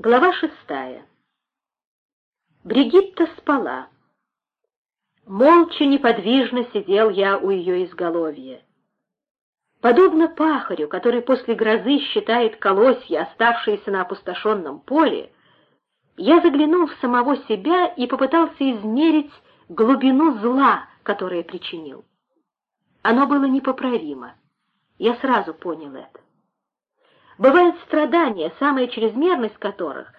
Глава шестая. Бригитта спала. Молча, неподвижно сидел я у ее изголовья. Подобно пахарю, который после грозы считает колосья, оставшиеся на опустошенном поле, я заглянул в самого себя и попытался измерить глубину зла, которое причинил. Оно было непоправимо. Я сразу понял это. Бывают страдания, самая чрезмерность которых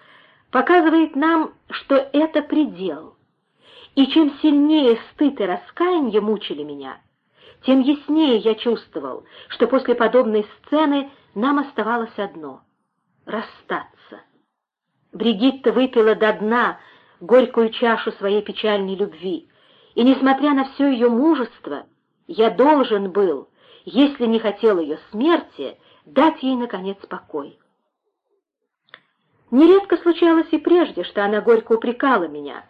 показывает нам, что это предел. И чем сильнее стыд и раскаяние мучили меня, тем яснее я чувствовал, что после подобной сцены нам оставалось одно — расстаться. Бригитта выпила до дна горькую чашу своей печальной любви, и, несмотря на все ее мужество, я должен был, если не хотел ее смерти, дать ей, наконец, покой. Нередко случалось и прежде, что она горько упрекала меня,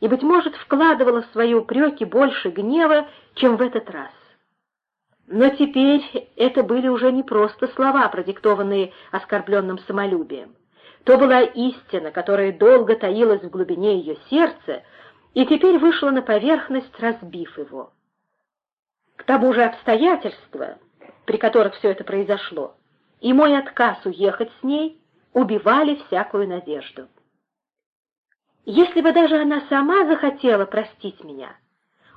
и, быть может, вкладывала в свои упреки больше гнева, чем в этот раз. Но теперь это были уже не просто слова, продиктованные оскорбленным самолюбием. То была истина, которая долго таилась в глубине ее сердца, и теперь вышла на поверхность, разбив его. К тому же обстоятельства, при которых все это произошло, и мой отказ уехать с ней убивали всякую надежду. Если бы даже она сама захотела простить меня,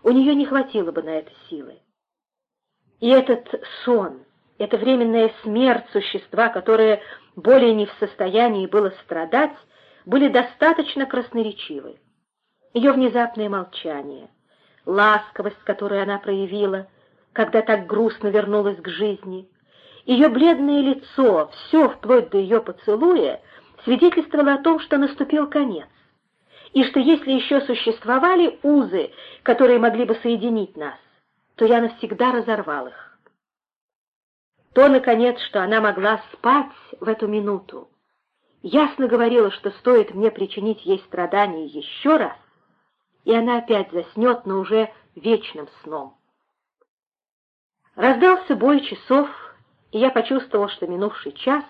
у нее не хватило бы на это силы. И этот сон, эта временная смерть существа, которое более не в состоянии было страдать, были достаточно красноречивы. Ее внезапное молчание, ласковость, которую она проявила, когда так грустно вернулась к жизни — ее бледное лицо, все вплоть до ее поцелуя, свидетельствовало о том, что наступил конец, и что если еще существовали узы, которые могли бы соединить нас, то я навсегда разорвал их. То, наконец, что она могла спать в эту минуту, ясно говорила, что стоит мне причинить ей страдания еще раз, и она опять заснет, но уже вечным сном. Раздался бой часов, и я почувствовал, что минувший час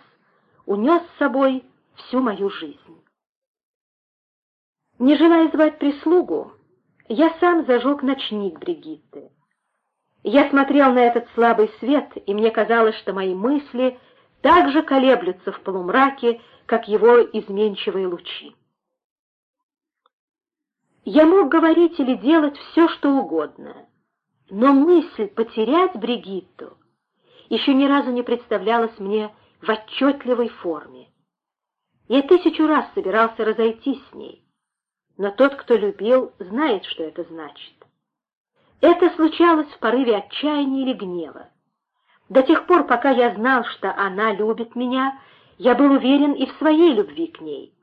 унес с собой всю мою жизнь. Не желая звать прислугу, я сам зажег ночник Бригитты. Я смотрел на этот слабый свет, и мне казалось, что мои мысли так же колеблются в полумраке, как его изменчивые лучи. Я мог говорить или делать все, что угодно, но мысль потерять Бригитту еще ни разу не представлялась мне в отчетливой форме. Я тысячу раз собирался разойтись с ней, но тот, кто любил, знает, что это значит. Это случалось в порыве отчаяния или гнева. До тех пор, пока я знал, что она любит меня, я был уверен и в своей любви к ней.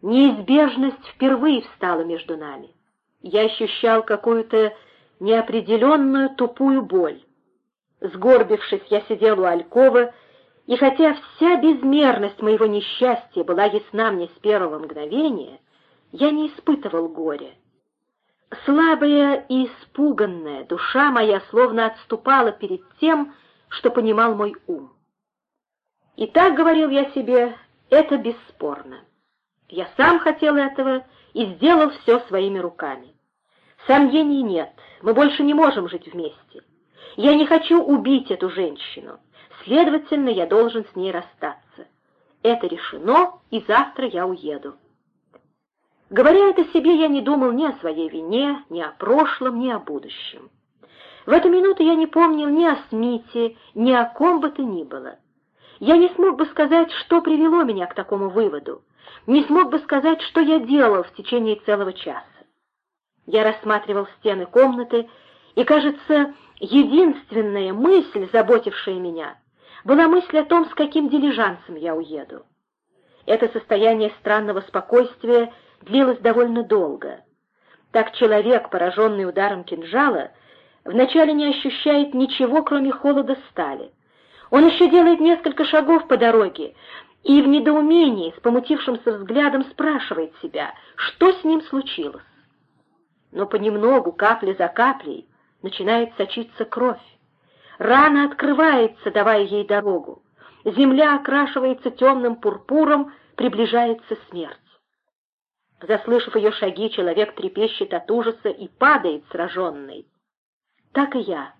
Неизбежность впервые встала между нами. Я ощущал какую-то неопределенную тупую боль. Сгорбившись, я сидел у Алькова, и хотя вся безмерность моего несчастья была ясна мне с первого мгновения, я не испытывал горя. Слабая и испуганная душа моя словно отступала перед тем, что понимал мой ум. И так, говорил я себе, это бесспорно. Я сам хотел этого и сделал все своими руками. Сомнений нет, мы больше не можем жить вместе. Я не хочу убить эту женщину. Следовательно, я должен с ней расстаться. Это решено, и завтра я уеду. Говоря это себе, я не думал ни о своей вине, ни о прошлом, ни о будущем. В эту минуту я не помнил ни о Смите, ни о ком бы то ни было. Я не смог бы сказать, что привело меня к такому выводу, не смог бы сказать, что я делал в течение целого часа. Я рассматривал стены комнаты, и, кажется, единственная мысль, заботившая меня, была мысль о том, с каким дилижансом я уеду. Это состояние странного спокойствия длилось довольно долго. Так человек, пораженный ударом кинжала, вначале не ощущает ничего, кроме холода стали. Он еще делает несколько шагов по дороге и в недоумении, с помутившимся взглядом, спрашивает себя, что с ним случилось. Но понемногу, капля за каплей, начинает сочиться кровь. Рана открывается, давая ей дорогу. Земля окрашивается темным пурпуром, приближается смерть. Заслышав ее шаги, человек трепещет от ужаса и падает сраженный. Так и я,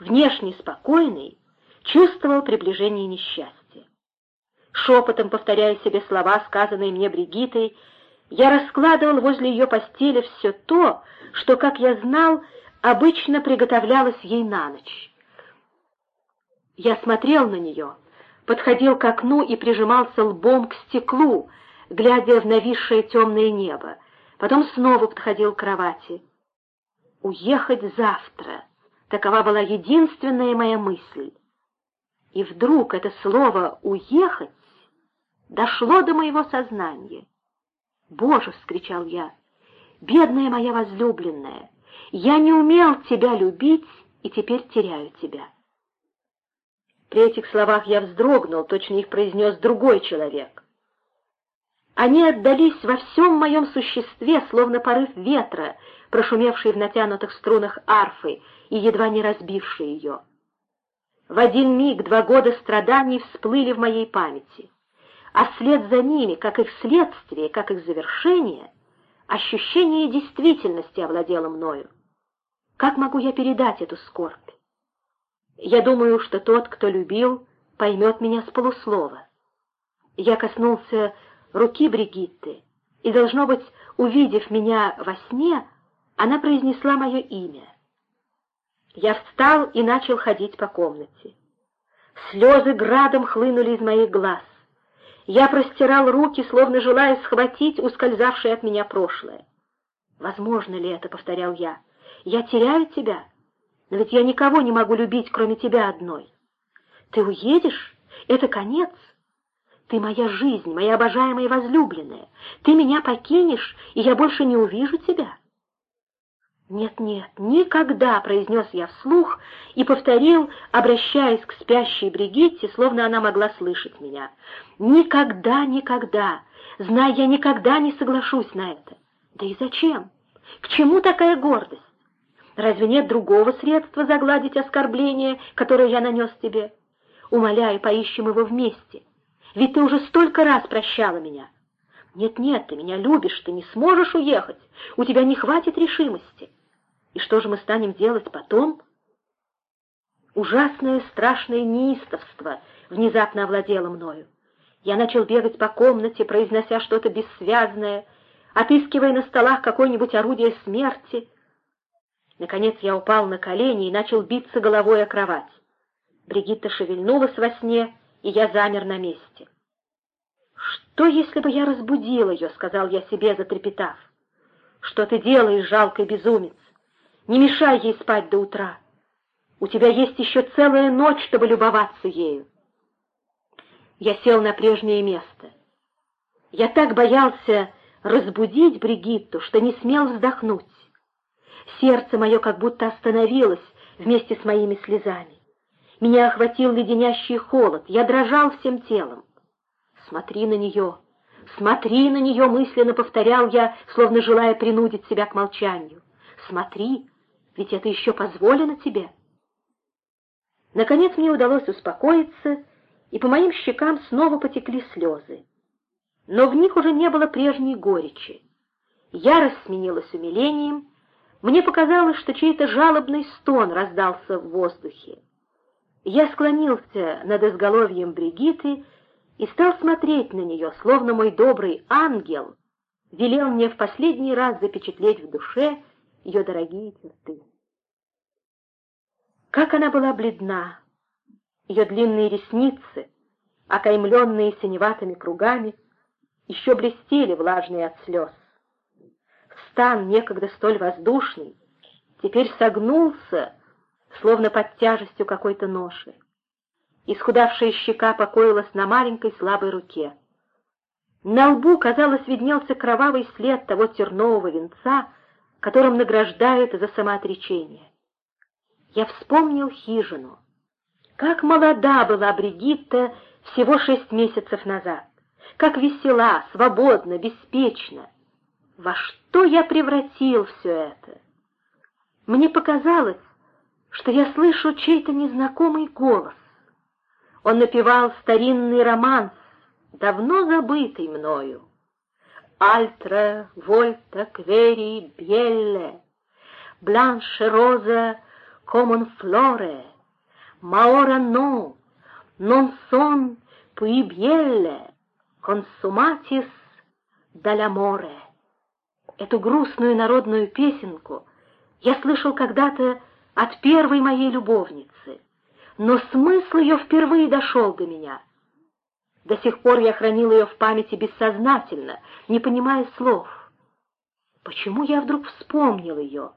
внешне спокойный, чувствовал приближение несчастья. Шепотом повторяя себе слова, сказанные мне Бригитой, я раскладывал возле ее постели все то, что, как я знал, обычно приготовлялось ей на ночь. Я смотрел на нее, подходил к окну и прижимался лбом к стеклу, глядя в нависшее темное небо, потом снова подходил к кровати. «Уехать завтра» — такова была единственная моя мысль. И вдруг это слово «уехать» дошло до моего сознания. «Боже!» — вскричал я. «Бедная моя возлюбленная! Я не умел тебя любить и теперь теряю тебя». При этих словах я вздрогнул, точно их произнес другой человек. Они отдались во всем моем существе, словно порыв ветра, прошумевший в натянутых струнах арфы и едва не разбивший ее. В один миг два года страданий всплыли в моей памяти а вслед за ними, как их следствие, как их завершение, ощущение действительности овладело мною. Как могу я передать эту скорбь? Я думаю, что тот, кто любил, поймет меня с полуслова. Я коснулся руки Бригитты, и, должно быть, увидев меня во сне, она произнесла мое имя. Я встал и начал ходить по комнате. Слезы градом хлынули из моих глаз. Я простирал руки, словно желая схватить ускользавшее от меня прошлое. «Возможно ли это?» — повторял я. «Я теряю тебя, но ведь я никого не могу любить, кроме тебя одной. Ты уедешь? Это конец. Ты моя жизнь, моя обожаемая возлюбленная. Ты меня покинешь, и я больше не увижу тебя». «Нет-нет, никогда!» — произнес я вслух и повторил, обращаясь к спящей Бригитте, словно она могла слышать меня. «Никогда, никогда! Знай, я никогда не соглашусь на это! Да и зачем? К чему такая гордость? Разве нет другого средства загладить оскорбление, которое я нанес тебе? Умоляю, поищем его вместе. Ведь ты уже столько раз прощала меня. Нет-нет, ты меня любишь, ты не сможешь уехать, у тебя не хватит решимости». И что же мы станем делать потом? Ужасное страшное неистовство внезапно овладело мною. Я начал бегать по комнате, произнося что-то бессвязное, отыскивая на столах какое-нибудь орудие смерти. Наконец я упал на колени и начал биться головой о кровать. Бригитта шевельнулась во сне, и я замер на месте. «Что, если бы я разбудил ее?» — сказал я себе, затрепетав. «Что ты делаешь, жалкий безумец? Не мешай ей спать до утра. У тебя есть еще целая ночь, чтобы любоваться ею. Я сел на прежнее место. Я так боялся разбудить Бригитту, что не смел вздохнуть. Сердце мое как будто остановилось вместе с моими слезами. Меня охватил леденящий холод, я дрожал всем телом. «Смотри на нее, смотри на нее!» — мысленно повторял я, словно желая принудить себя к молчанию. «Смотри, ведь это еще позволено тебе. Наконец мне удалось успокоиться, и по моим щекам снова потекли слезы. Но в них уже не было прежней горечи. Ярость сменилась умилением, мне показалось, что чей-то жалобный стон раздался в воздухе. Я склонился над изголовьем Бригиты и стал смотреть на нее, словно мой добрый ангел велел мне в последний раз запечатлеть в душе ее дорогие черты. Как она была бледна! Ее длинные ресницы, окаймленные синеватыми кругами, еще блестели влажные от слез. Стан, некогда столь воздушный, теперь согнулся, словно под тяжестью какой-то ноши. Исхудавшая щека покоилась на маленькой слабой руке. На лбу, казалось, виднелся кровавый след того тернового венца, которым награждают за самоотречение. Я вспомнил хижину. Как молода была Бригитта всего шесть месяцев назад. Как весела, свободна, беспечна. Во что я превратил все это? Мне показалось, что я слышу чей-то незнакомый голос. Он напевал старинный романс, давно забытый мною. Альтра, Вольта, Квери, Бьелле, Бланше, Роза, Комон Флоре, Маора Но, Non сон, Пуи Бьелле, Консуматис, Даляморе. Эту грустную народную песенку я слышал когда-то от первой моей любовницы, но смысл ее впервые дошел до меня. До сих пор я хранил ее в памяти бессознательно, не понимая слов. Почему я вдруг вспомнил ее?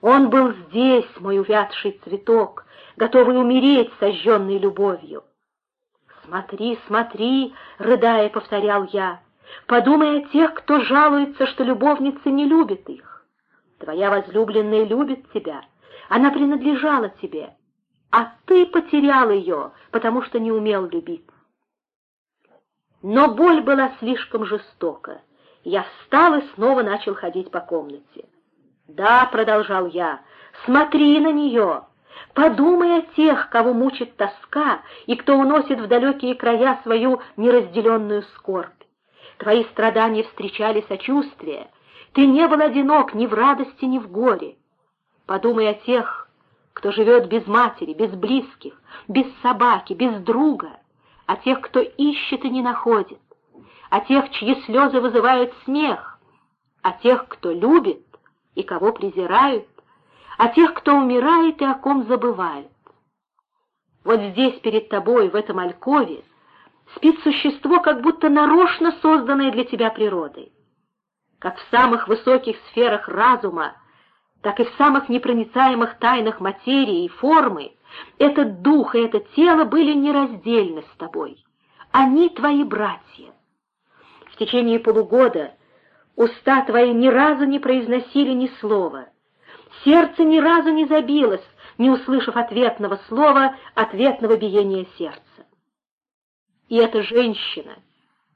Он был здесь, мой увядший цветок, готовый умереть, сожженный любовью. «Смотри, смотри!» — рыдая, повторял я. «Подумай о тех, кто жалуется, что любовницы не любят их. Твоя возлюбленная любит тебя, она принадлежала тебе, а ты потерял ее, потому что не умел любить. Но боль была слишком жестока. Я встал и снова начал ходить по комнате. «Да», — продолжал я, — «смотри на нее, подумай о тех, кого мучит тоска и кто уносит в далекие края свою неразделенную скорбь. Твои страдания встречали сочувствие, ты не был одинок ни в радости, ни в горе. Подумай о тех, кто живет без матери, без близких, без собаки, без друга, о тех, кто ищет и не находит, о тех, чьи слезы вызывают смех, о тех, кто любит и кого презирают, о тех, кто умирает и о ком забывают. Вот здесь перед тобой, в этом алькове, спит существо, как будто нарочно созданное для тебя природой. Как в самых высоких сферах разума так и в самых непроницаемых тайнах материи и формы, этот дух и это тело были нераздельны с тобой. Они твои братья. В течение полугода уста твои ни разу не произносили ни слова, сердце ни разу не забилось, не услышав ответного слова, ответного биения сердца. И эта женщина,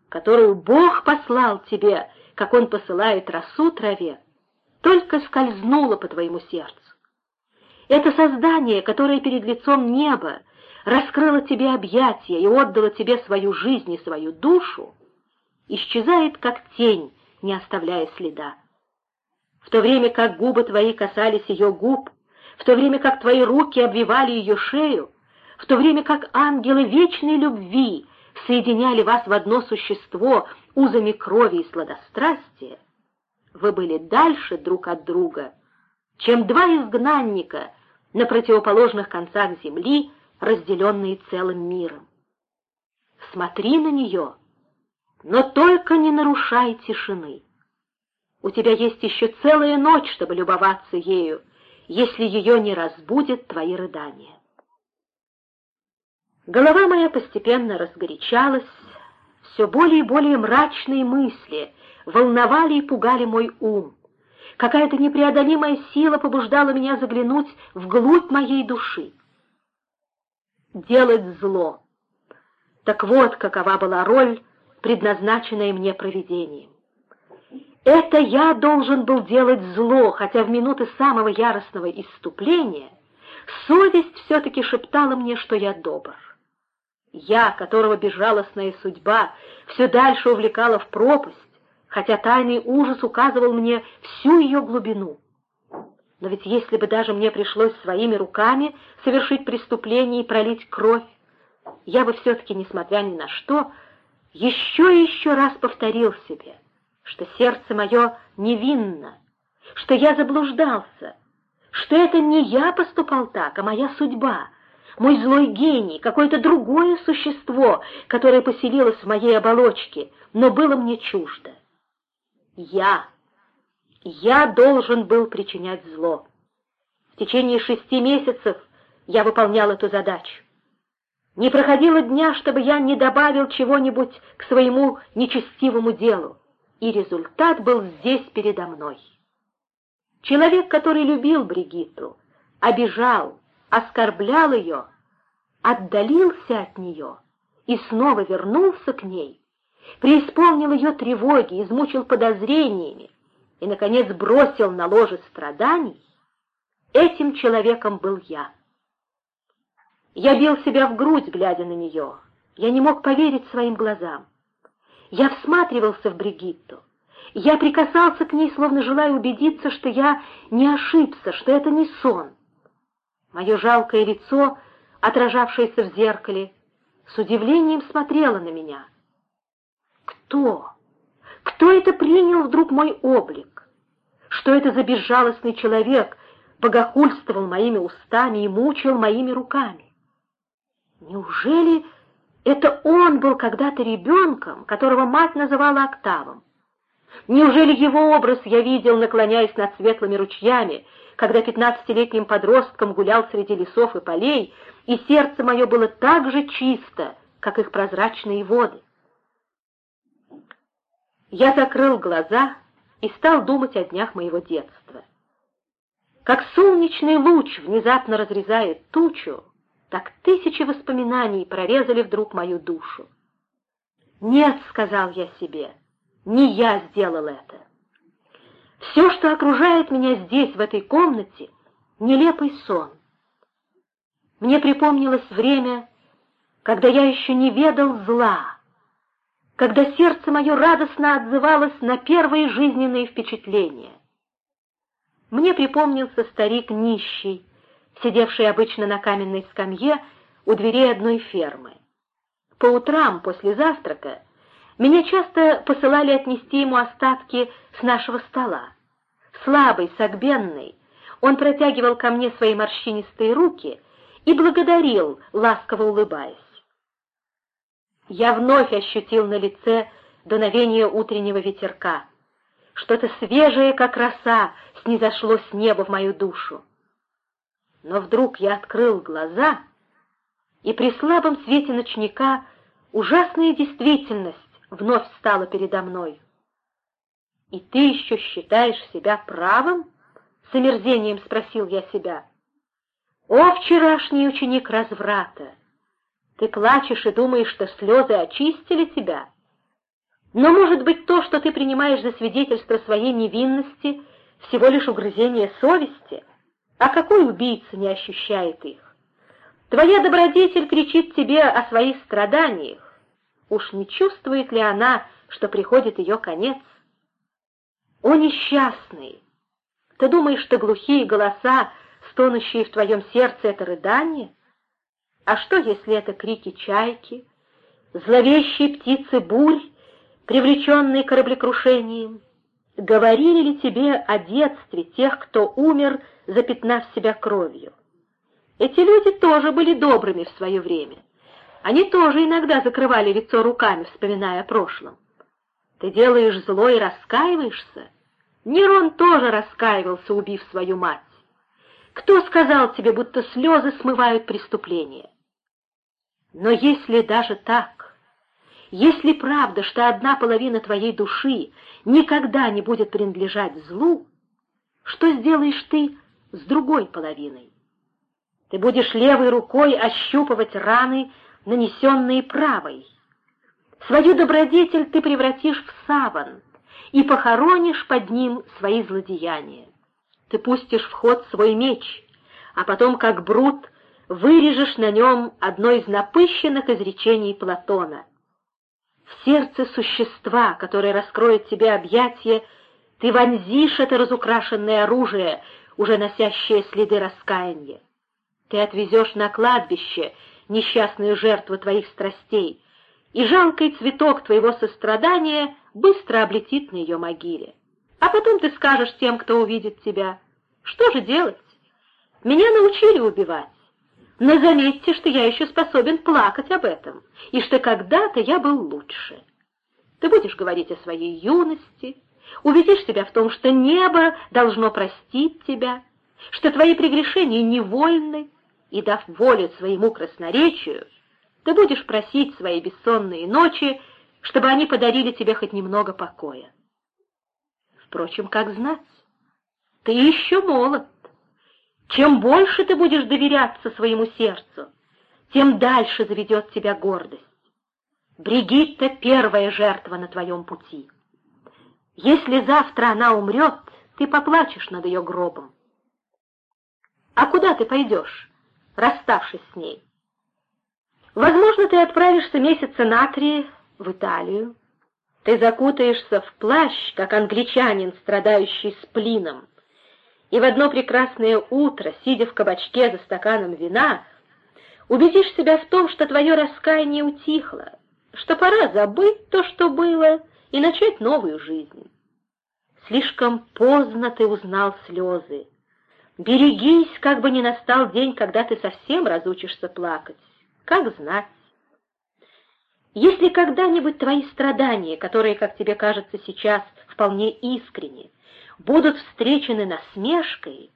которую Бог послал тебе, как Он посылает росу траве, только скользнуло по твоему сердцу. Это создание, которое перед лицом неба раскрыло тебе объятия и отдало тебе свою жизнь и свою душу, исчезает как тень, не оставляя следа. В то время как губы твои касались ее губ, в то время как твои руки обвивали ее шею, в то время как ангелы вечной любви соединяли вас в одно существо узами крови и сладострастия, вы были дальше друг от друга, чем два изгнанника на противоположных концах земли, разделенные целым миром. Смотри на нее, но только не нарушай тишины. У тебя есть еще целая ночь, чтобы любоваться ею, если ее не разбудят твои рыдания. Голова моя постепенно разгорячалась, все более и более мрачные мысли волновали и пугали мой ум. Какая-то непреодолимая сила побуждала меня заглянуть вглубь моей души. Делать зло. Так вот, какова была роль, предназначенная мне провидением. Это я должен был делать зло, хотя в минуты самого яростного исступления совесть все-таки шептала мне, что я добр. Я, которого безжалостная судьба все дальше увлекала в пропасть, хотя тайный ужас указывал мне всю ее глубину. Но ведь если бы даже мне пришлось своими руками совершить преступление и пролить кровь, я бы все-таки, несмотря ни на что, еще и еще раз повторил себе, что сердце мое невинно, что я заблуждался, что это не я поступал так, а моя судьба, мой злой гений, какое-то другое существо, которое поселилось в моей оболочке, но было мне чуждо. Я. Я должен был причинять зло. В течение шести месяцев я выполнял эту задачу. Не проходило дня, чтобы я не добавил чего-нибудь к своему нечестивому делу, и результат был здесь передо мной. Человек, который любил Бригитту, обижал, оскорблял ее, отдалился от нее и снова вернулся к ней, преисполнил ее тревоги, измучил подозрениями и, наконец, бросил на ложе страданий, этим человеком был я. Я бил себя в грудь, глядя на нее, Я не мог поверить своим глазам. Я всматривался в Бригитту. Я прикасался к ней, словно желая убедиться, что я не ошибся, что это не сон. Мое жалкое лицо, отражавшееся в зеркале, с удивлением смотрело на меня. Кто? Кто это принял вдруг мой облик? Что это за безжалостный человек богохульствовал моими устами и мучил моими руками? Неужели это он был когда-то ребенком, которого мать называла Октавом? Неужели его образ я видел, наклоняясь над светлыми ручьями, когда пятнадцатилетним подростком гулял среди лесов и полей, и сердце мое было так же чисто, как их прозрачные воды? Я закрыл глаза и стал думать о днях моего детства. Как солнечный луч внезапно разрезает тучу, так тысячи воспоминаний прорезали вдруг мою душу. «Нет», — сказал я себе, — «не я сделал это. Все, что окружает меня здесь, в этой комнате, — нелепый сон. Мне припомнилось время, когда я еще не ведал зла, когда сердце мое радостно отзывалось на первые жизненные впечатления. Мне припомнился старик нищий, сидевший обычно на каменной скамье у дверей одной фермы. По утрам после завтрака меня часто посылали отнести ему остатки с нашего стола. Слабый, согбенный, он протягивал ко мне свои морщинистые руки и благодарил, ласково улыбаясь. Я вновь ощутил на лице дуновение утреннего ветерка. Что-то свежее, как роса, снизошло с неба в мою душу. Но вдруг я открыл глаза, и при слабом свете ночника ужасная действительность вновь стала передо мной. «И ты еще считаешь себя правым?» — с омерзением спросил я себя. «О, вчерашний ученик разврата! Ты плачешь и думаешь, что слезы очистили тебя? Но, может быть, то, что ты принимаешь за свидетельство своей невинности, всего лишь угрызение совести?» А какой убийца не ощущает их? Твоя добродетель кричит тебе о своих страданиях. Уж не чувствует ли она, что приходит ее конец? О, несчастный! Ты думаешь, что глухие голоса, стонущие в твоем сердце, — это рыдание? А что, если это крики чайки, зловещие птицы бурь, привлеченные кораблекрушением? Говорили ли тебе о детстве тех, кто умер, — запятнав себя кровью. Эти люди тоже были добрыми в свое время. Они тоже иногда закрывали лицо руками, вспоминая о прошлом. Ты делаешь зло и раскаиваешься? Нерон тоже раскаивался, убив свою мать. Кто сказал тебе, будто слезы смывают преступление? Но если даже так, если правда, что одна половина твоей души никогда не будет принадлежать злу, что сделаешь ты с другой половиной. Ты будешь левой рукой ощупывать раны, нанесенные правой. Свою добродетель ты превратишь в саван и похоронишь под ним свои злодеяния. Ты пустишь в ход свой меч, а потом, как брут, вырежешь на нем одно из напыщенных изречений Платона. В сердце существа, которое раскроет тебе объятия, ты вонзишь это разукрашенное оружие — уже носящее следы раскаяния. Ты отвезешь на кладбище несчастную жертву твоих страстей, и жалкий цветок твоего сострадания быстро облетит на ее могиле. А потом ты скажешь тем, кто увидит тебя, что же делать? Меня научили убивать. Но заметьте, что я еще способен плакать об этом, и что когда-то я был лучше. Ты будешь говорить о своей юности, убедишь себя в том, что небо должно простить тебя, что твои прегрешения невольны, и, дав волю своему красноречию, ты будешь просить свои бессонные ночи, чтобы они подарили тебе хоть немного покоя. Впрочем, как знать, ты еще молод. Чем больше ты будешь доверяться своему сердцу, тем дальше заведет тебя гордость. Бригитта — первая жертва на твоем пути. Если завтра она умрет, ты поплачешь над ее гробом. А куда ты пойдешь, расставшись с ней? Возможно, ты отправишься месяца на три в Италию. Ты закутаешься в плащ, как англичанин, страдающий сплином, и в одно прекрасное утро, сидя в кабачке за стаканом вина, убедишь себя в том, что твое раскаяние утихло, что пора забыть то, что было, и начать новую жизнь. Слишком поздно ты узнал слезы. Берегись, как бы ни настал день, когда ты совсем разучишься плакать. Как знать. Если когда-нибудь твои страдания, которые, как тебе кажется сейчас, вполне искренни, будут встречены насмешкой,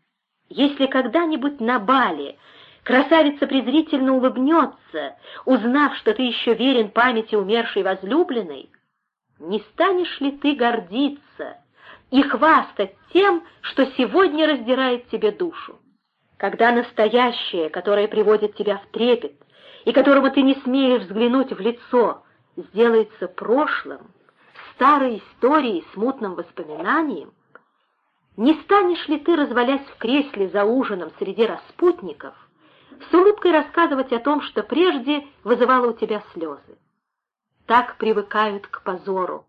если когда-нибудь на бале красавица презрительно улыбнется, узнав, что ты еще верен памяти умершей возлюбленной, не станешь ли ты гордиться и хвастать тем, что сегодня раздирает тебе душу? Когда настоящее, которое приводит тебя в трепет, и которому ты не смеешь взглянуть в лицо, сделается прошлым, старой историей, смутным воспоминанием, не станешь ли ты, развалясь в кресле за ужином среди распутников, с улыбкой рассказывать о том, что прежде вызывало у тебя слезы? Так привыкают к позору.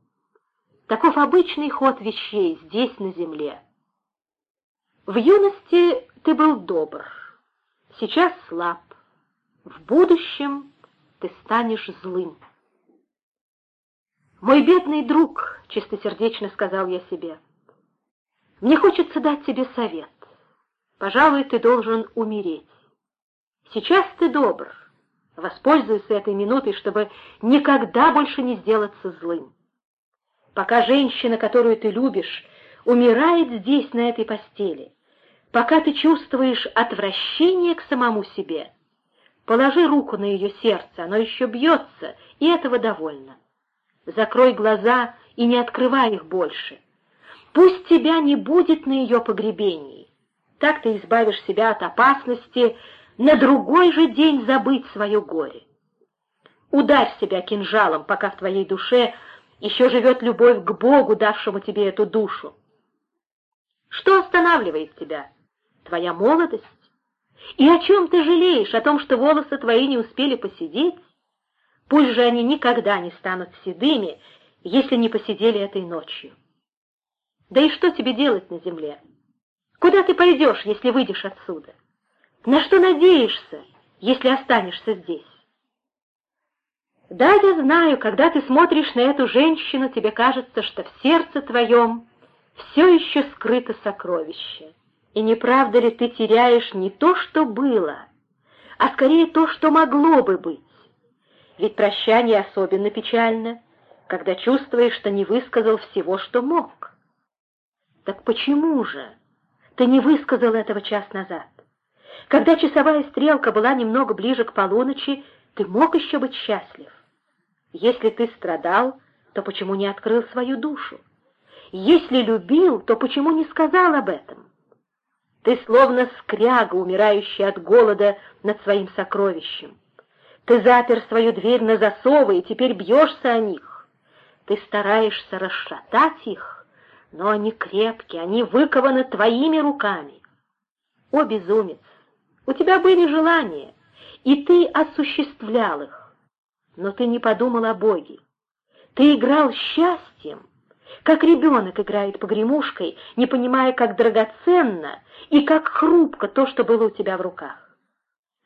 Таков обычный ход вещей здесь, на земле. В юности ты был добр, сейчас слаб. В будущем ты станешь злым. «Мой бедный друг», — чистосердечно сказал я себе, — «мне хочется дать тебе совет. Пожалуй, ты должен умереть. Сейчас ты добр. Воспользуйся этой минутой, чтобы никогда больше не сделаться злым. Пока женщина, которую ты любишь, умирает здесь, на этой постели, пока ты чувствуешь отвращение к самому себе, положи руку на ее сердце, оно еще бьется, и этого довольно. Закрой глаза и не открывай их больше. Пусть тебя не будет на ее погребении. Так ты избавишь себя от опасности на другой же день забыть свое горе. Ударь себя кинжалом, пока в твоей душе еще живет любовь к Богу, давшему тебе эту душу. Что останавливает тебя? Твоя молодость? И о чем ты жалеешь? О том, что волосы твои не успели посидеть? Пусть же они никогда не станут седыми, если не посидели этой ночью. Да и что тебе делать на земле? Куда ты пойдешь, если выйдешь отсюда? На что надеешься, если останешься здесь? Да, я знаю, когда ты смотришь на эту женщину, тебе кажется, что в сердце твоем все еще скрыто сокровище. И не правда ли ты теряешь не то, что было, а скорее то, что могло бы быть? Ведь прощание особенно печально, когда чувствуешь, что не высказал всего, что мог. Так почему же ты не высказал этого час назад? Когда часовая стрелка была немного ближе к полуночи, ты мог еще быть счастлив. Если ты страдал, то почему не открыл свою душу? Если любил, то почему не сказал об этом? Ты словно скряга, умирающая от голода над своим сокровищем. Ты запер свою дверь на засовы и теперь бьешься о них. Ты стараешься расшатать их, но они крепкие, они выкованы твоими руками. О, безумец, у тебя были желания, и ты осуществлял их, но ты не подумал о Боге. Ты играл счастьем, как ребенок играет погремушкой, не понимая, как драгоценно и как хрупко то, что было у тебя в руках.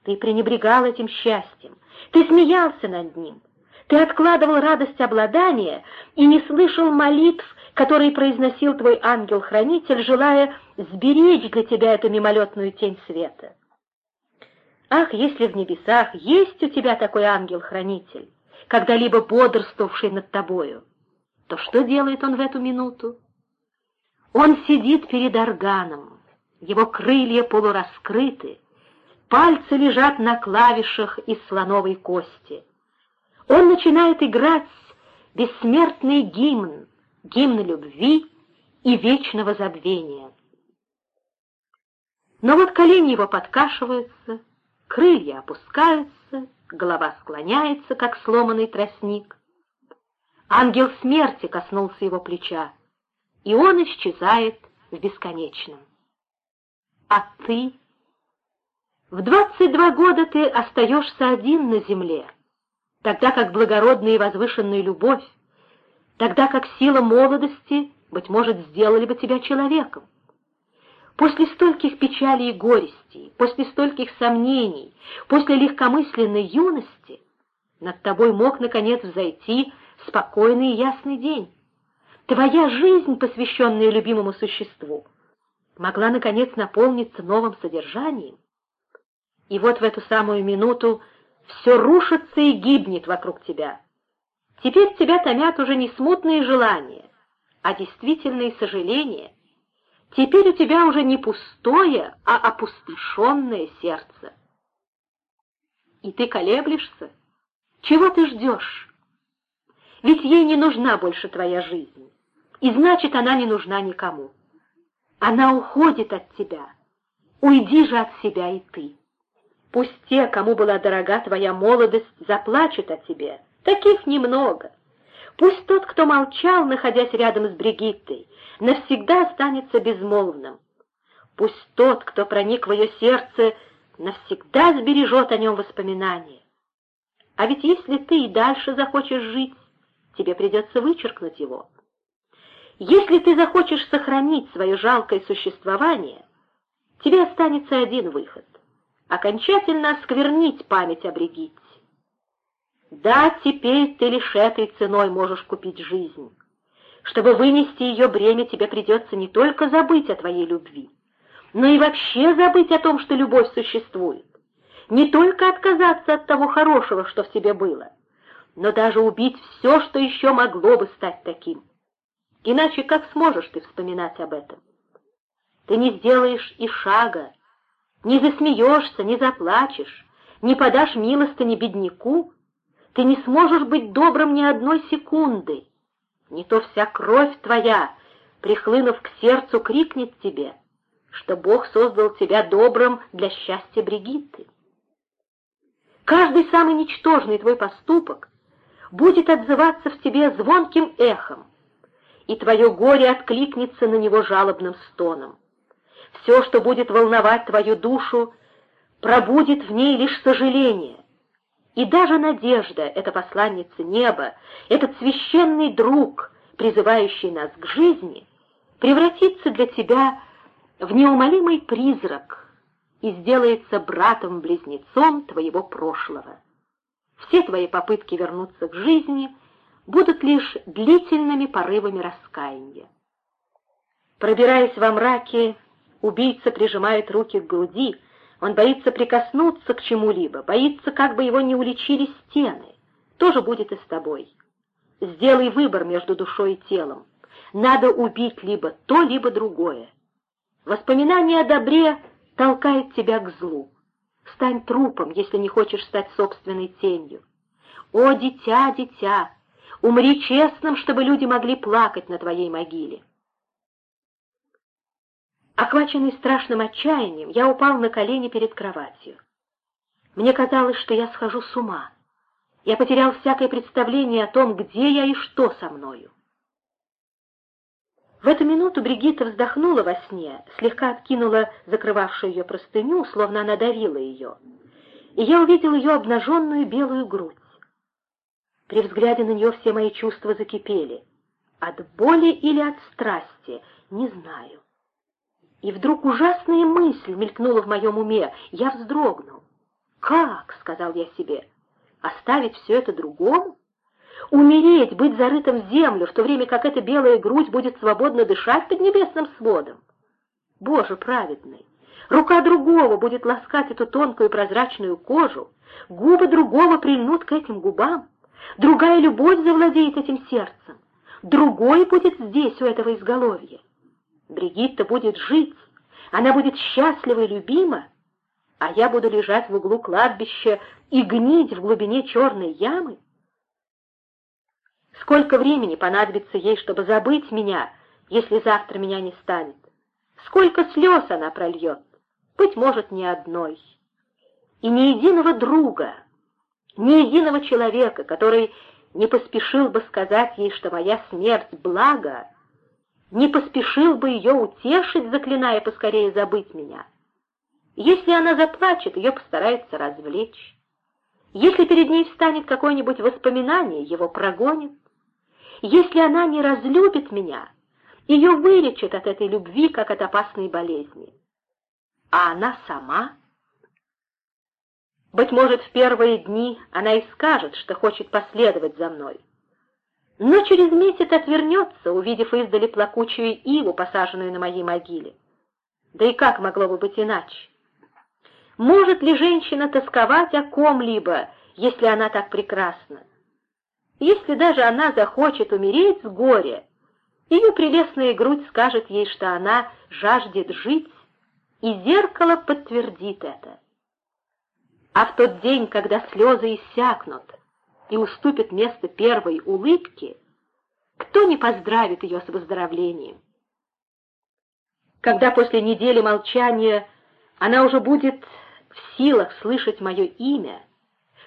Ты пренебрегал этим счастьем, ты смеялся над ним, ты откладывал радость обладания и не слышал молитв, которые произносил твой ангел-хранитель, желая сберечь для тебя эту мимолетную тень света. Ах, если в небесах есть у тебя такой ангел-хранитель, когда-либо бодрствовавший над тобою, то что делает он в эту минуту? Он сидит перед органом, его крылья полураскрыты, Пальцы лежат на клавишах из слоновой кости. Он начинает играть бессмертный гимн, гимн любви и вечного забвения. Но вот колени его подкашиваются, крылья опускаются, голова склоняется, как сломанный тростник. Ангел смерти коснулся его плеча, и он исчезает в бесконечном. А ты... В двадцать два года ты остаешься один на земле — тогда как благородная и возвышенная любовь, тогда как сила молодости, быть может, сделали бы тебя человеком. После стольких печалей и горестей, после стольких сомнений, после легкомысленной юности над тобой мог, наконец, взойти спокойный и ясный день. Твоя жизнь, посвященная любимому существу, могла, наконец, наполниться новым содержанием. И вот в эту самую минуту все рушится и гибнет вокруг тебя. Теперь тебя томят уже не смутные желания, а действительные сожаления. Теперь у тебя уже не пустое, а опустошенное сердце. И ты колеблешься? Чего ты ждешь? Ведь ей не нужна больше твоя жизнь, и значит, она не нужна никому. Она уходит от тебя. Уйди же от себя и ты. Пусть те, кому была дорога твоя молодость, заплачут о тебе. Таких немного. Пусть тот, кто молчал, находясь рядом с Бригиттой, навсегда останется безмолвным. Пусть тот, кто проник в ее сердце, навсегда сбережет о нем воспоминания. А ведь если ты и дальше захочешь жить, тебе придется вычеркнуть его. Если ты захочешь сохранить свое жалкое существование, тебе останется один выход — окончательно осквернить память о Бригитте. Да, теперь ты лишь этой ценой можешь купить жизнь. Чтобы вынести ее бремя, тебе придется не только забыть о твоей любви, но и вообще забыть о том, что любовь существует. Не только отказаться от того хорошего, что в тебе было, но даже убить все, что еще могло бы стать таким. Иначе как сможешь ты вспоминать об этом? Ты не сделаешь и шага, не засмеешься, не заплачешь, не подашь милостыни бедняку, ты не сможешь быть добрым ни одной секунды. Не то вся кровь твоя, прихлынув к сердцу, крикнет тебе, что Бог создал тебя добрым для счастья Бригитты. Каждый самый ничтожный твой поступок будет отзываться в тебе звонким эхом, и твое горе откликнется на него жалобным стоном. Все, что будет волновать твою душу, пробудет в ней лишь сожаление. И даже надежда, эта посланница неба, этот священный друг, призывающий нас к жизни, превратится для тебя в неумолимый призрак и сделается братом-близнецом твоего прошлого. Все твои попытки вернуться к жизни — будут лишь длительными порывами раскаяния. Пробираясь во мраке, убийца прижимает руки к груди, он боится прикоснуться к чему-либо, боится, как бы его не уличили стены. Тоже будет и с тобой. Сделай выбор между душой и телом. Надо убить либо то, либо другое. Воспоминание о добре толкает тебя к злу. Стань трупом, если не хочешь стать собственной тенью. О, дитя, дитя, Умри честным, чтобы люди могли плакать на твоей могиле. Охваченный страшным отчаянием, я упал на колени перед кроватью. Мне казалось, что я схожу с ума. Я потерял всякое представление о том, где я и что со мною. В эту минуту Бригитта вздохнула во сне, слегка откинула закрывавшую ее простыню, словно она давила ее, и я увидел ее обнаженную белую грудь. При взгляде на нее все мои чувства закипели. От боли или от страсти, не знаю. И вдруг ужасная мысль мелькнула в моем уме. Я вздрогнул. «Как?» — сказал я себе. «Оставить все это другому? Умереть, быть зарытым в землю, в то время как эта белая грудь будет свободно дышать под небесным сводом? Боже праведный! Рука другого будет ласкать эту тонкую прозрачную кожу, губы другого прильнут к этим губам. Другая любовь завладеет этим сердцем. Другой будет здесь, у этого изголовья. Бригитта будет жить, она будет счастлива и любима, а я буду лежать в углу кладбища и гнить в глубине черной ямы? Сколько времени понадобится ей, чтобы забыть меня, если завтра меня не станет? Сколько слез она прольет? Быть может, ни одной. И ни единого друга — ни единого человека, который не поспешил бы сказать ей, что моя смерть — благо, не поспешил бы ее утешить, заклиная поскорее забыть меня. Если она заплачет, ее постарается развлечь. Если перед ней встанет какое-нибудь воспоминание, его прогонит. Если она не разлюбит меня, ее вылечат от этой любви, как от опасной болезни. А она сама... Быть может, в первые дни она и скажет, что хочет последовать за мной. Но через месяц отвернется, увидев издали плакучую иву, посаженную на моей могиле. Да и как могло бы быть иначе? Может ли женщина тосковать о ком-либо, если она так прекрасна? Если даже она захочет умереть с горя, ее прелестная грудь скажет ей, что она жаждет жить, и зеркало подтвердит это. А в тот день, когда слезы иссякнут и уступят место первой улыбке, кто не поздравит ее с выздоровлением? Когда после недели молчания она уже будет в силах слышать мое имя,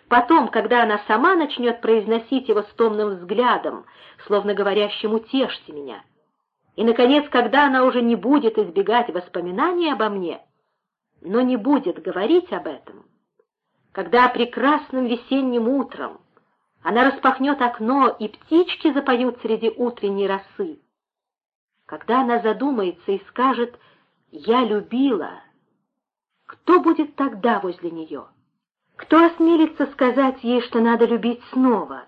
потом, когда она сама начнет произносить его с томным взглядом, словно говорящим «утешьте меня», и, наконец, когда она уже не будет избегать воспоминаний обо мне, но не будет говорить об этом, когда прекрасным весенним утром она распахнет окно, и птички запоют среди утренней росы, когда она задумается и скажет «я любила», кто будет тогда возле нее? Кто осмелится сказать ей, что надо любить снова?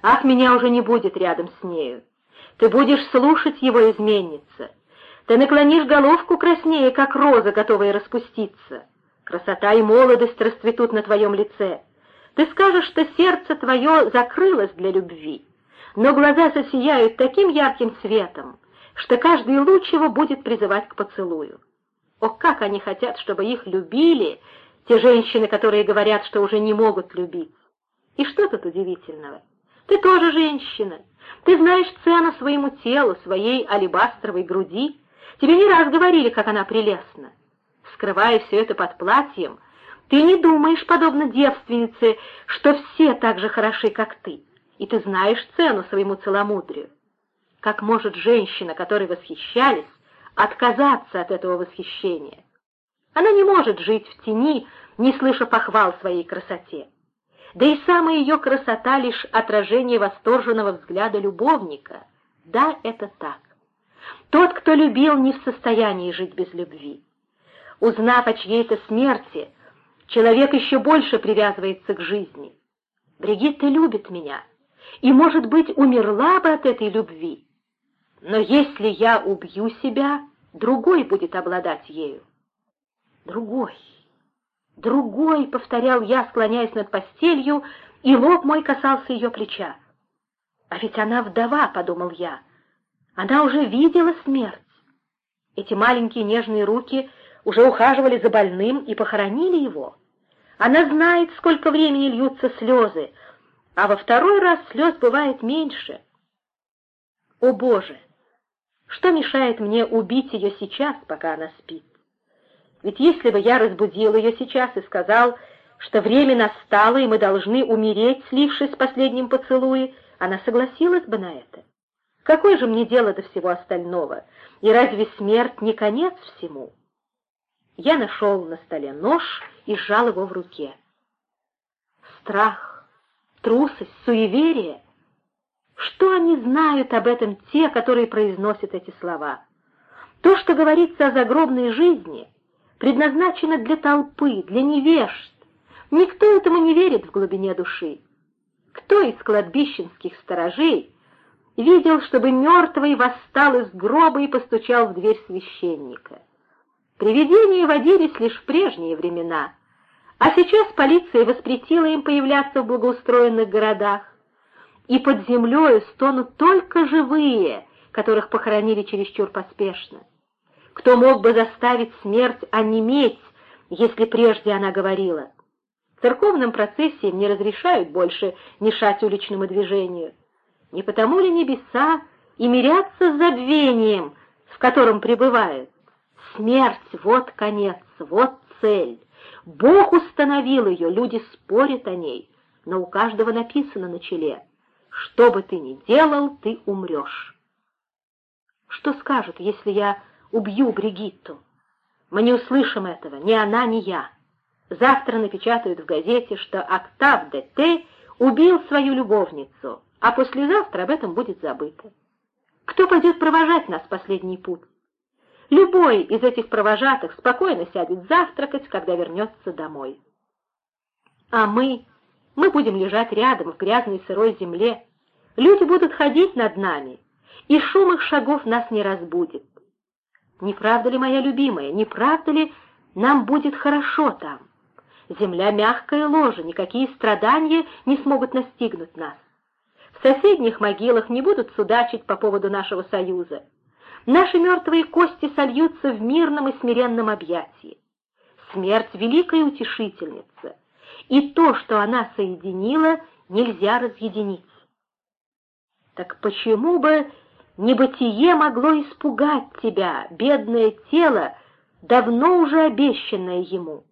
Ах, меня уже не будет рядом с нею. Ты будешь слушать его, изменница. Ты наклонишь головку краснее, как роза, готовая распуститься. Красота и молодость расцветут на твоем лице. Ты скажешь, что сердце твое закрылось для любви, но глаза засияют таким ярким светом, что каждый луч его будет призывать к поцелую. О, как они хотят, чтобы их любили, те женщины, которые говорят, что уже не могут любить. И что тут удивительного? Ты тоже женщина. Ты знаешь цену своему телу, своей алебастровой груди. Тебе не раз говорили, как она прелестна. Скрывая все это под платьем, ты не думаешь, подобно девственнице, что все так же хороши, как ты, и ты знаешь цену своему целомудрию. Как может женщина, которой восхищались, отказаться от этого восхищения? Она не может жить в тени, не слыша похвал своей красоте. Да и самая ее красота — лишь отражение восторженного взгляда любовника. Да, это так. Тот, кто любил, не в состоянии жить без любви. Узнав о чьей-то смерти, человек еще больше привязывается к жизни. Бригитта любит меня, и, может быть, умерла бы от этой любви. Но если я убью себя, другой будет обладать ею. Другой. «Другой», — повторял я, склоняясь над постелью, и лоб мой касался ее плеча. «А ведь она вдова», — подумал я. «Она уже видела смерть». Эти маленькие нежные руки уже ухаживали за больным и похоронили его. Она знает, сколько времени льются слезы, а во второй раз слез бывает меньше. О, Боже! Что мешает мне убить ее сейчас, пока она спит? Ведь если бы я разбудил ее сейчас и сказал, что время настало, и мы должны умереть, слившись с последним поцелуем, она согласилась бы на это. Какое же мне дело до всего остального? И разве смерть не конец всему? Я нашел на столе нож и сжал его в руке. Страх, трусость, суеверие. Что они знают об этом те, которые произносят эти слова? То, что говорится о загробной жизни, предназначена для толпы, для невежд. Никто этому не верит в глубине души. Кто из кладбищенских сторожей видел, чтобы мертвый восстал из гроба и постучал в дверь священника? Привидения водились лишь в прежние времена, а сейчас полиция воспретила им появляться в благоустроенных городах, и под землей стонут только живые, которых похоронили чересчур поспешно. Кто мог бы заставить смерть онеметь, если прежде она говорила? Церковным процессиям не разрешают больше мешать уличному движению. Не потому ли небеса и мирятся забвением, в котором пребывают? Смерть — вот конец, вот цель. Бог установил ее, люди спорят о ней, но у каждого написано на челе «Что бы ты ни делал, ты умрешь». Что скажут, если я убью Бригитту. Мы не услышим этого, ни она, ни я. Завтра напечатают в газете, что Октав де Т. убил свою любовницу, а послезавтра об этом будет забыто. Кто пойдет провожать нас в последний путь? Любой из этих провожатых спокойно сядет завтракать, когда вернется домой. А мы, мы будем лежать рядом в грязной сырой земле. Люди будут ходить над нами, и шум их шагов нас не разбудит. Не правда ли, моя любимая, не правда ли, нам будет хорошо там? Земля — мягкая ложа, никакие страдания не смогут настигнуть нас. В соседних могилах не будут судачить по поводу нашего союза. Наши мертвые кости сольются в мирном и смиренном объятии. Смерть — великая утешительница, и то, что она соединила, нельзя разъединить. Так почему бы небытие могло испугать тебя, бедное тело, давно уже обещанное ему?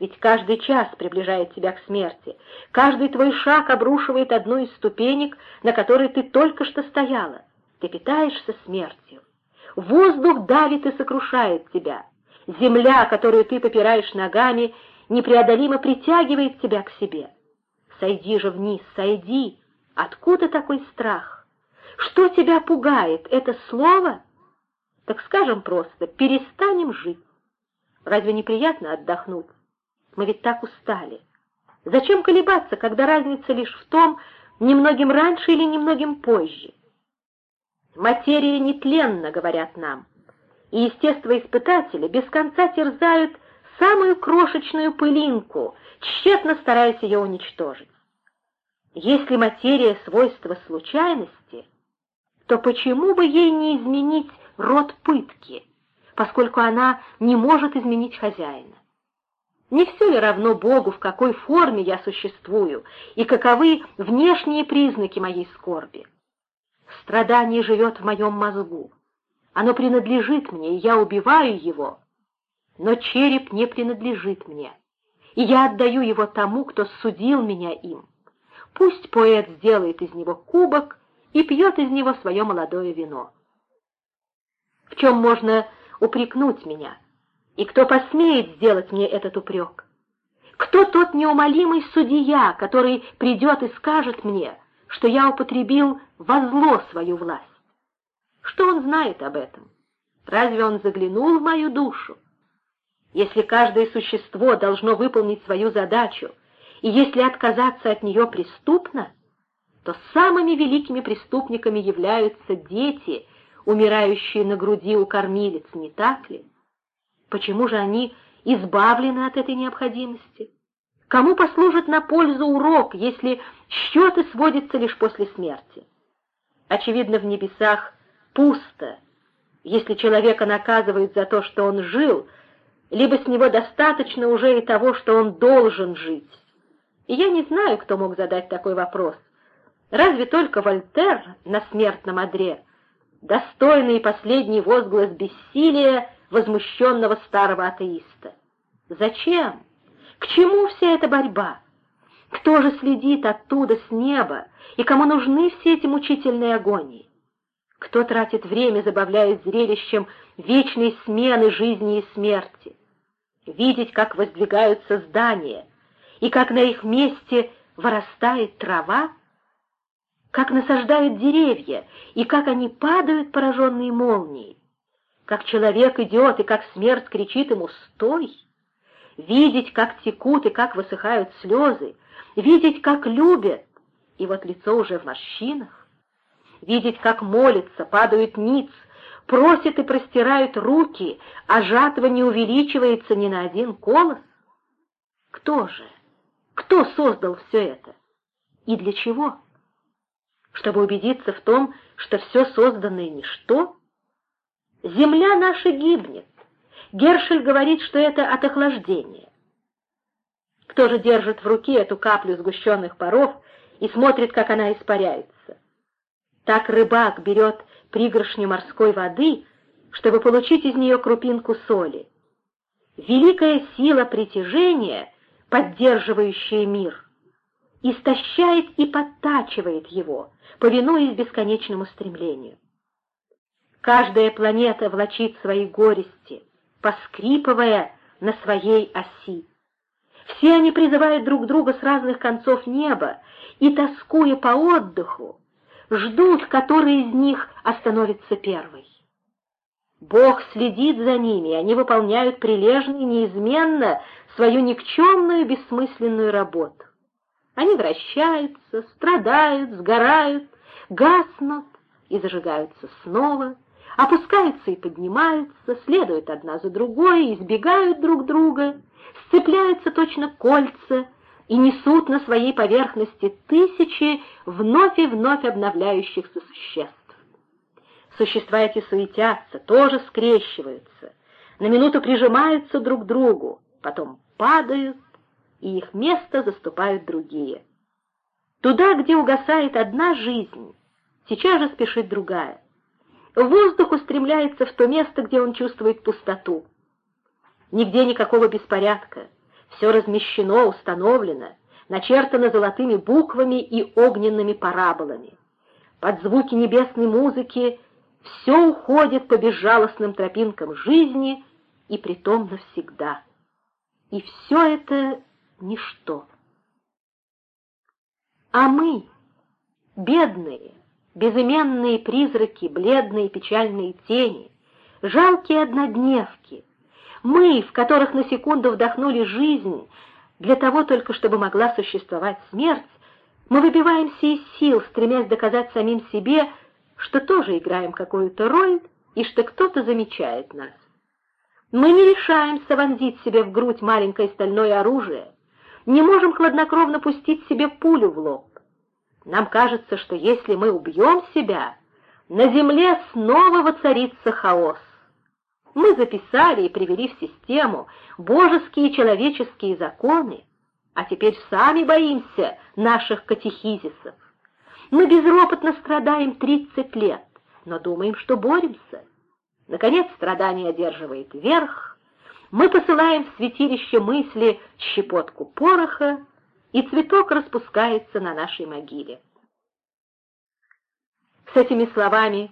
Ведь каждый час приближает тебя к смерти, каждый твой шаг обрушивает одну из ступенек, на которой ты только что стояла. Ты питаешься смертью. Воздух давит и сокрушает тебя. Земля, которую ты попираешь ногами, непреодолимо притягивает тебя к себе. Сойди же вниз, сойди. Откуда такой страх? Что тебя пугает? Это слово? Так скажем просто, перестанем жить. Разве неприятно отдохнуть? Мы ведь так устали. Зачем колебаться, когда разница лишь в том, немногим раньше или немногим позже? Материя нетленна, говорят нам, и естествоиспытатели без конца терзают самую крошечную пылинку, тщетно стараясь ее уничтожить. Если материя — свойство случайности, то почему бы ей не изменить род пытки, поскольку она не может изменить хозяина? Не все ли равно Богу, в какой форме я существую, и каковы внешние признаки моей скорби? Страдание живет в моем мозгу. Оно принадлежит мне, и я убиваю его. Но череп не принадлежит мне, и я отдаю его тому, кто судил меня им. Пусть поэт сделает из него кубок и пьет из него свое молодое вино. В чем можно упрекнуть меня? И кто посмеет сделать мне этот упрек? Кто тот неумолимый судья, который придет и скажет мне, что я употребил во зло свою власть? Что он знает об этом? Разве он заглянул в мою душу? Если каждое существо должно выполнить свою задачу, и если отказаться от нее преступно, то самыми великими преступниками являются дети, умирающие на груди у кормилец, не так ли? Почему же они избавлены от этой необходимости? Кому послужит на пользу урок, если счеты сводятся лишь после смерти? Очевидно, в небесах пусто, если человека наказывают за то, что он жил, либо с него достаточно уже и того, что он должен жить. И я не знаю, кто мог задать такой вопрос. Разве только Вольтер на смертном одре, достойный последний возглас бессилия, возмущенного старого атеиста. Зачем? К чему вся эта борьба? Кто же следит оттуда, с неба, и кому нужны все эти мучительные агонии? Кто тратит время, забавляясь зрелищем вечной смены жизни и смерти? Видеть, как воздвигаются здания, и как на их месте вырастает трава, как насаждают деревья, и как они падают, пораженные молнией как человек идет и как смерть кричит ему «Стой!», видеть, как текут и как высыхают слезы, видеть, как любят, и вот лицо уже в морщинах, видеть, как молятся, падают ниц, просят и простирают руки, а жатва не увеличивается ни на один колос. Кто же? Кто создал все это? И для чего? Чтобы убедиться в том, что все созданное — ничто — Земля наша гибнет. Гершель говорит, что это от охлаждения. Кто же держит в руке эту каплю сгущенных паров и смотрит, как она испаряется? Так рыбак берет пригоршню морской воды, чтобы получить из нее крупинку соли. Великая сила притяжения, поддерживающая мир, истощает и подтачивает его, повинуясь бесконечному стремлению. Каждая планета влачит свои горести, поскрипывая на своей оси. Все они призывают друг друга с разных концов неба и, тоскуя по отдыху, ждут, который из них остановится первый. Бог следит за ними, они выполняют прилежно и неизменно свою никчемную бессмысленную работу. Они вращаются, страдают, сгорают, гаснут и зажигаются снова, опускаются и поднимаются, следуют одна за другой, избегают друг друга, сцепляются точно кольца и несут на своей поверхности тысячи вновь и вновь обновляющихся существ. Существа эти суетятся, тоже скрещиваются, на минуту прижимаются друг к другу, потом падают, и их место заступают другие. Туда, где угасает одна жизнь, сейчас же спешит другая. Воздух устремляется в то место, где он чувствует пустоту. Нигде никакого беспорядка. Все размещено, установлено, начертано золотыми буквами и огненными параболами. Под звуки небесной музыки все уходит по безжалостным тропинкам жизни и притом навсегда. И все это ничто. А мы, бедные, безыменные призраки, бледные печальные тени, жалкие однодневки, мы, в которых на секунду вдохнули жизнь, для того только, чтобы могла существовать смерть, мы выбиваемся из сил, стремясь доказать самим себе, что тоже играем какую-то роль и что кто-то замечает нас. Мы не решаемся вонзить себе в грудь маленькое стальное оружие, не можем хладнокровно пустить себе пулю в лоб. Нам кажется, что если мы убьем себя, на земле снова воцарится хаос. Мы записали и привели в систему божеские и человеческие законы, а теперь сами боимся наших катехизисов. Мы безропотно страдаем 30 лет, но думаем, что боремся. Наконец страдание одерживает верх, мы посылаем в святилище мысли щепотку пороха, и цветок распускается на нашей могиле. С этими словами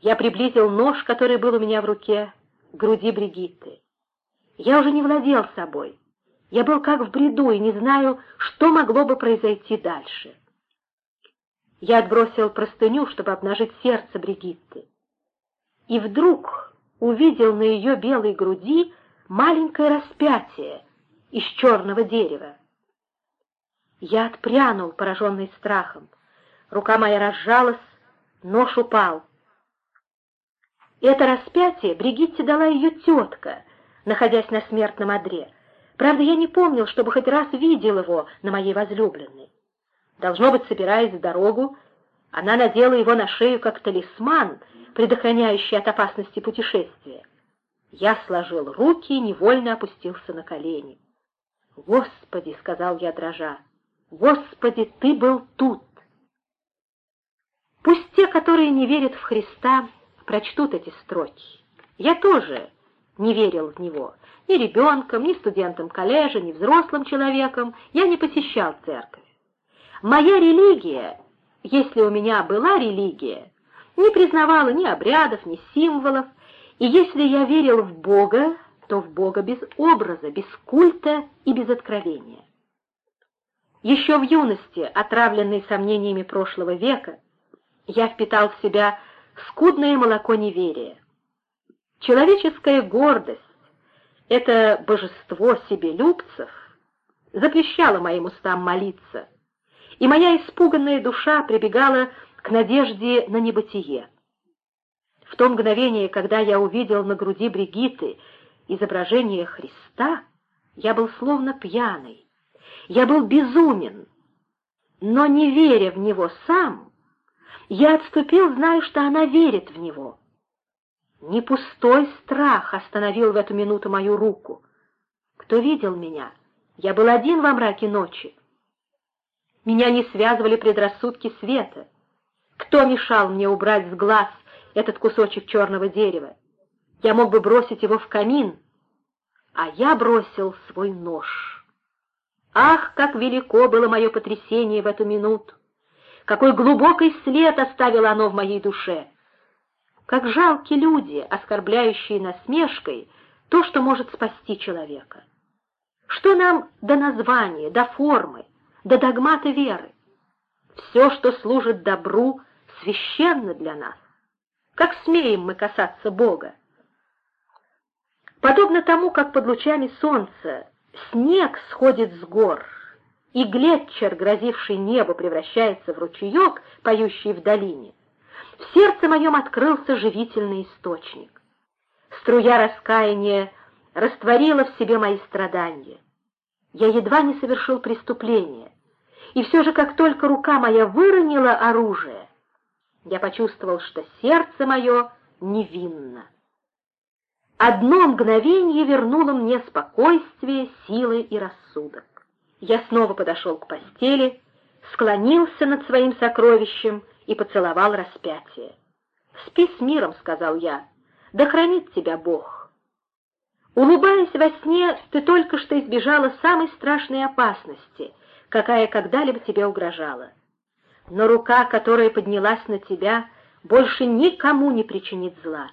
я приблизил нож, который был у меня в руке, к груди Бригитты. Я уже не владел собой. Я был как в бреду и не знаю, что могло бы произойти дальше. Я отбросил простыню, чтобы обнажить сердце Бригитты. И вдруг увидел на ее белой груди маленькое распятие из черного дерева. Я отпрянул, пораженный страхом. Рука моя разжалась, нож упал. Это распятие Бригитте дала ее тетка, находясь на смертном одре. Правда, я не помнил, чтобы хоть раз видел его на моей возлюбленной. Должно быть, собираясь в дорогу, она надела его на шею как талисман, предохраняющий от опасности путешествия. Я сложил руки и невольно опустился на колени. «Господи!» — сказал я дрожа. «Господи, ты был тут!» Пусть те, которые не верят в Христа, прочтут эти строки. Я тоже не верил в Него. Ни ребенком, ни студентом колледжа, ни взрослым человеком я не посещал церковь. Моя религия, если у меня была религия, не признавала ни обрядов, ни символов, и если я верил в Бога, то в Бога без образа, без культа и без откровения. Еще в юности, отравленный сомнениями прошлого века, я впитал в себя скудное молоко неверия. Человеческая гордость, это божество себелюбцев, запрещало моим устам молиться, и моя испуганная душа прибегала к надежде на небытие. В то мгновение, когда я увидел на груди Бригиты изображение Христа, я был словно пьяный, я был безумен, но не веря в него сам, я отступил, зная, что она верит в него. Не пустой страх остановил в эту минуту мою руку. Кто видел меня? Я был один во мраке ночи. Меня не связывали предрассудки света. Кто мешал мне убрать с глаз этот кусочек черного дерева? Я мог бы бросить его в камин, а я бросил свой нож. Ах, как велико было мое потрясение в эту минуту! какой глубокий след оставило оно в моей душе. Как жалки люди, оскорбляющие насмешкой то, что может спасти человека. Что нам до названия, до формы, до догмата веры? Все, что служит добру, священно для нас. Как смеем мы касаться Бога? Подобно тому, как под лучами солнца снег сходит с гор, и глетчер, грозивший небо, превращается в ручеек, поющий в долине, в сердце моем открылся живительный источник. Струя раскаяния растворила в себе мои страдания. Я едва не совершил преступление, и все же, как только рука моя выронила оружие, я почувствовал, что сердце мое невинно. Одно мгновение вернуло мне спокойствие, силы и рассудок. Я снова подошел к постели, склонился над своим сокровищем и поцеловал распятие. «Спи с миром», — сказал я, — «да хранит тебя Бог». Улыбаясь во сне, ты только что избежала самой страшной опасности, какая когда-либо тебе угрожала. Но рука, которая поднялась на тебя, больше никому не причинит зла.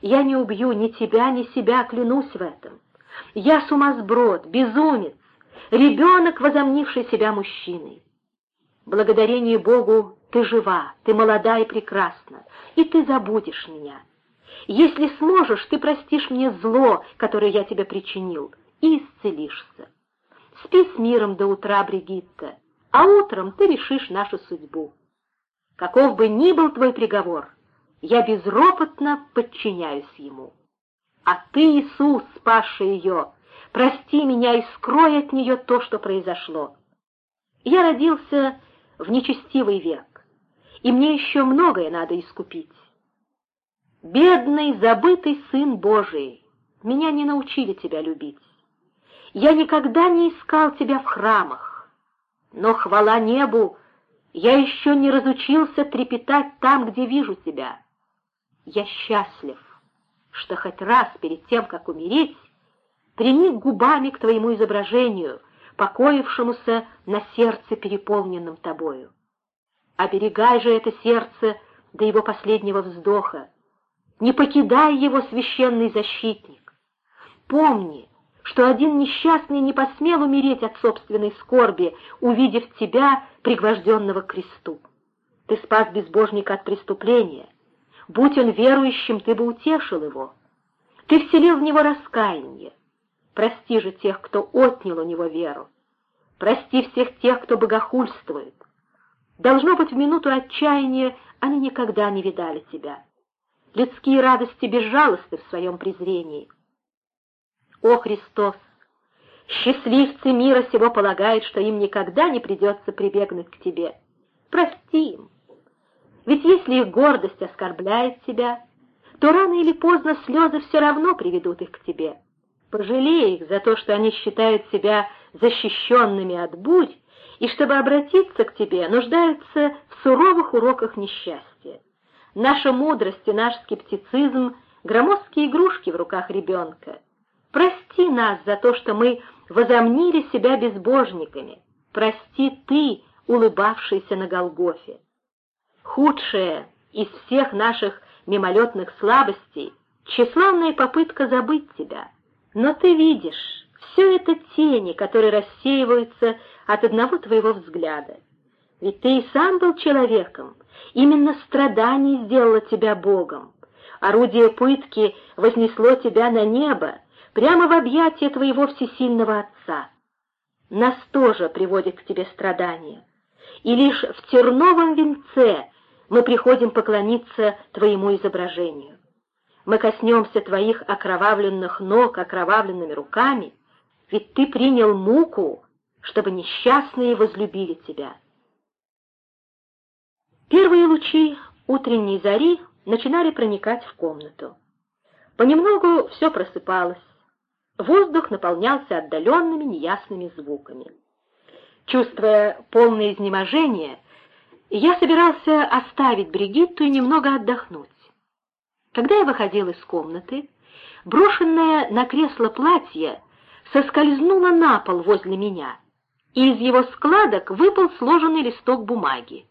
Я не убью ни тебя, ни себя, клянусь в этом. Я сумасброд, безумец, ребенок, возомнивший себя мужчиной. Благодарение Богу ты жива, ты молода и прекрасна, и ты забудешь меня. Если сможешь, ты простишь мне зло, которое я тебе причинил, и исцелишься. Спи с миром до утра, Бригитта, а утром ты решишь нашу судьбу. Каков бы ни был твой приговор, я безропотно подчиняюсь ему. А ты, Иисус, спасший ее, прости меня и скрой от нее то, что произошло. Я родился в нечестивый век, и мне еще многое надо искупить. Бедный, забытый Сын Божий, меня не научили тебя любить. Я никогда не искал тебя в храмах, но, хвала небу, я еще не разучился трепетать там, где вижу тебя. Я счастлив, что хоть раз перед тем, как умереть, приник губами к твоему изображению, покоившемуся на сердце, переполненном тобою. Оберегай же это сердце до его последнего вздоха. Не покидай его, священный защитник. Помни, что один несчастный не посмел умереть от собственной скорби, увидев тебя, пригвожденного к кресту. Ты спас безбожника от преступления. Будь он верующим, ты бы утешил его. Ты вселил в него раскаяние. Прости же тех, кто отнял у него веру. Прости всех тех, кто богохульствует. Должно быть, в минуту отчаяния они никогда не видали тебя. Людские радости безжалостны в своем презрении — о Христос! Счастливцы мира сего полагают, что им никогда не придется прибегнуть к Тебе. Прости им. Ведь если их гордость оскорбляет Тебя, то рано или поздно слезы все равно приведут их к Тебе. Пожалей их за то, что они считают себя защищенными от бурь, и чтобы обратиться к Тебе, нуждаются в суровых уроках несчастья. Наша мудрость и наш скептицизм — громоздкие игрушки в руках ребенка — Прости нас за то, что мы возомнили себя безбожниками. Прости ты, улыбавшийся на Голгофе. Худшее из всех наших мимолетных слабостей — тщеславная попытка забыть тебя. Но ты видишь, все это тени, которые рассеиваются от одного твоего взгляда. Ведь ты и сам был человеком, именно страдание сделало тебя Богом. Орудие пытки вознесло тебя на небо, прямо в объятия твоего всесильного Отца. Нас тоже приводит к тебе страдания, и лишь в терновом венце мы приходим поклониться твоему изображению. Мы коснемся твоих окровавленных ног окровавленными руками, ведь ты принял муку, чтобы несчастные возлюбили тебя. Первые лучи утренней зари начинали проникать в комнату. Понемногу все просыпалось, Воздух наполнялся отдаленными неясными звуками. Чувствуя полное изнеможение, я собирался оставить Бригитту и немного отдохнуть. Когда я выходил из комнаты, брошенное на кресло платье соскользнуло на пол возле меня, и из его складок выпал сложенный листок бумаги.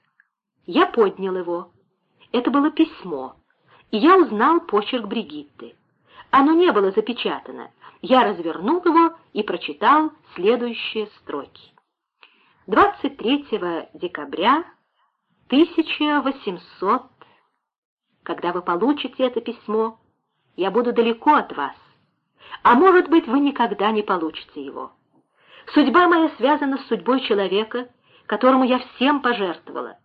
Я поднял его. Это было письмо, и я узнал почерк Бригитты. Оно не было запечатано, я развернул его и прочитал следующие строки. 23 декабря 1800. Когда вы получите это письмо, я буду далеко от вас, а может быть, вы никогда не получите его. Судьба моя связана с судьбой человека, которому я всем пожертвовала.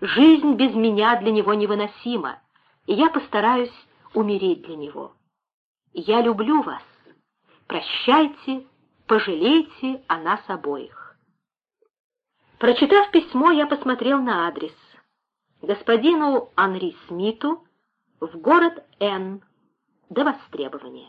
Жизнь без меня для него невыносима, и я постараюсь умереть для него. Я люблю вас. Прощайте, пожалейте о нас обоих. Прочитав письмо, я посмотрел на адрес. Господину Анри Смиту в город Н. До востребования.